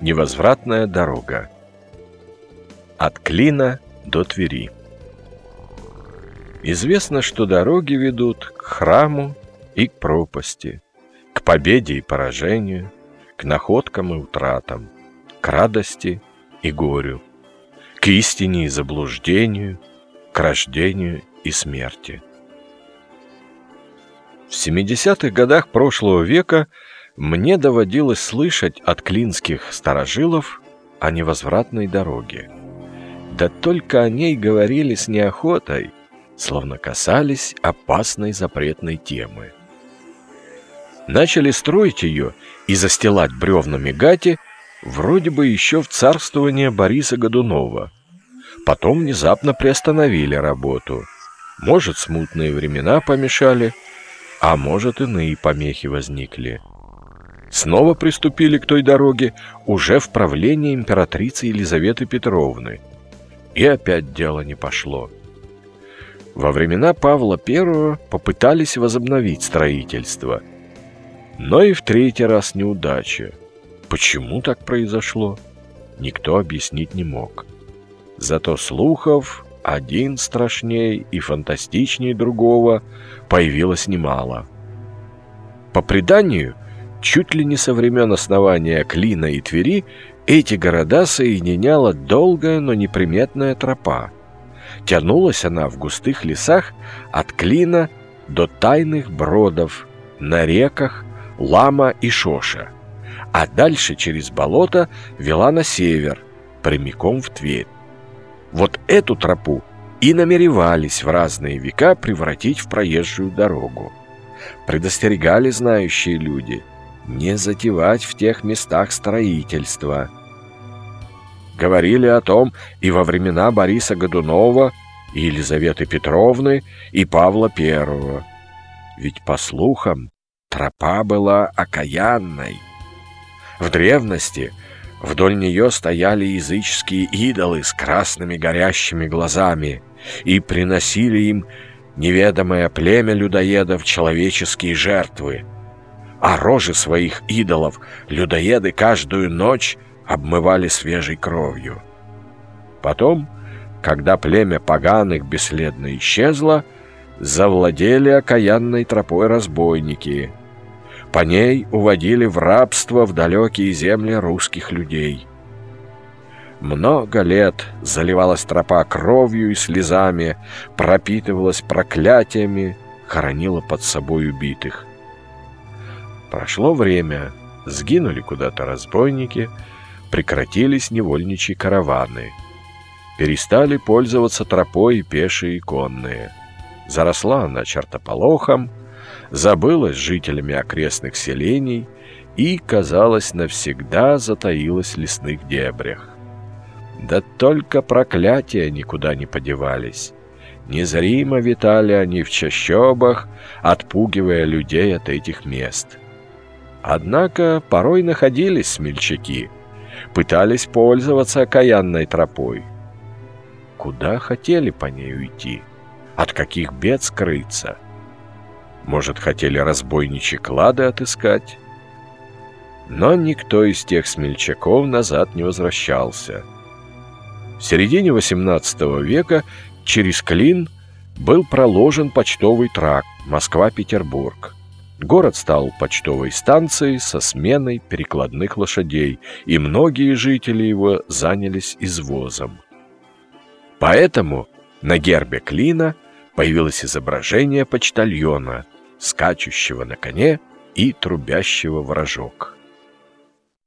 Невозвратная дорога. От Клина до Твери. Известно, что дороги ведут к храму и к пропасти, к победе и поражению, к находкам и утратам, к радости и горю, к истине и заблуждению, к рождению и смерти. В 70-х годах прошлого века – мне доводилось слышать от клинских старожилов о невозвратной дороге. Да только о ней говорили с неохотой, словно касались опасной запретной темы. Начали строить ее и застилать бревнами гати вроде бы еще в царствование Бориса Годунова. Потом внезапно приостановили работу. Может, смутные времена помешали, а может, иные помехи возникли снова приступили к той дороге уже в правлении императрицы Елизаветы Петровны. И опять дело не пошло. Во времена Павла I попытались возобновить строительство. Но и в третий раз неудача. Почему так произошло, никто объяснить не мог. Зато слухов один страшней и фантастичней другого появилось немало. По преданию – Чуть ли не со времен основания Клина и Твери эти города соединяла долгая, но неприметная тропа. Тянулась она в густых лесах от Клина до тайных бродов на реках Лама и Шоша, а дальше через болото вела на север, прямиком в Тверь. Вот эту тропу и намеревались в разные века превратить в проезжую дорогу. Предостерегали знающие люди – не затевать в тех местах строительства. Говорили о том и во времена Бориса Годунова, и Елизаветы Петровны, и Павла Первого. Ведь, по слухам, тропа была окаянной. В древности вдоль нее стояли языческие идолы с красными горящими глазами и приносили им неведомое племя людоедов человеческие жертвы – а рожи своих идолов людоеды каждую ночь обмывали свежей кровью. Потом, когда племя поганых бесследно исчезло, завладели окаянной тропой разбойники. По ней уводили в рабство в далекие земли русских людей. Много лет заливалась тропа кровью и слезами, пропитывалась проклятиями, хоронила под собой убитых. Прошло время, сгинули куда-то разбойники, прекратились невольничьи караваны. Перестали пользоваться тропой пешие и конные. Заросла она чертополохом, забылась жителями окрестных селений и, казалось, навсегда затаилась в лесных дебрях. Да только проклятия никуда не подевались. Незримо витали они в чащобах, отпугивая людей от этих мест — Однако порой находились смельчаки, пытались пользоваться окаянной тропой. Куда хотели по ней уйти? От каких бед скрыться? Может, хотели разбойничьи клады отыскать? Но никто из тех смельчаков назад не возвращался. В середине XVIII века через Клин был проложен почтовый тракт Москва-Петербург. Город стал почтовой станцией со сменой перекладных лошадей, и многие жители его занялись извозом. Поэтому на гербе Клина появилось изображение почтальона, скачущего на коне и трубящего в рожок.